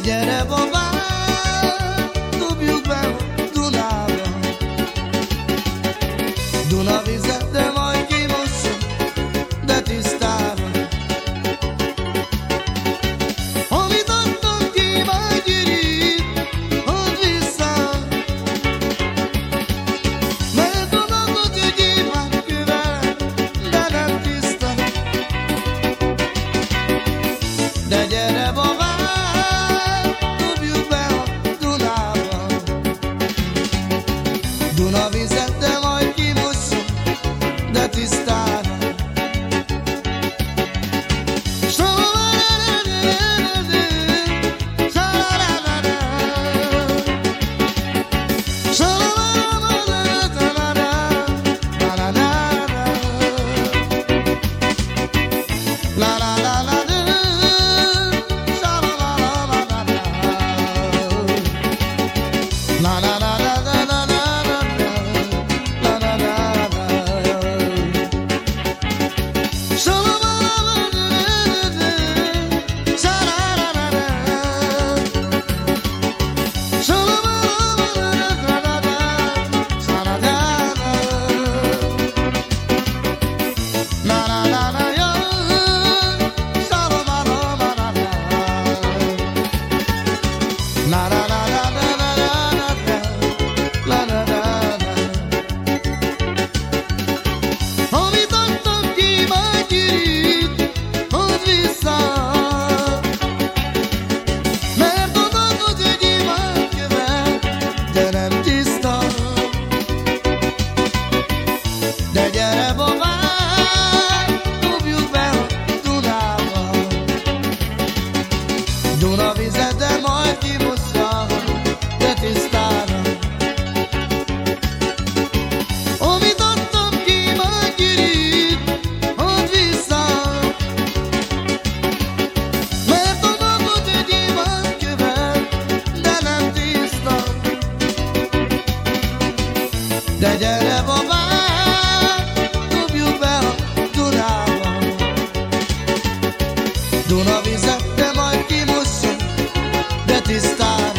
De gyere babám, dobjuk be Dunába Duna vizet, de majd kimossuk, de tisztába Amit adtam ki, majd gyűrűt, add vissza. Mert a napot ügyébb hát küvel, de nem tiszta. De gyere babám Bize de var ki busun Dat ister Dejere boba Tubi ube Dunava Dunavize Demoj ki musu Detista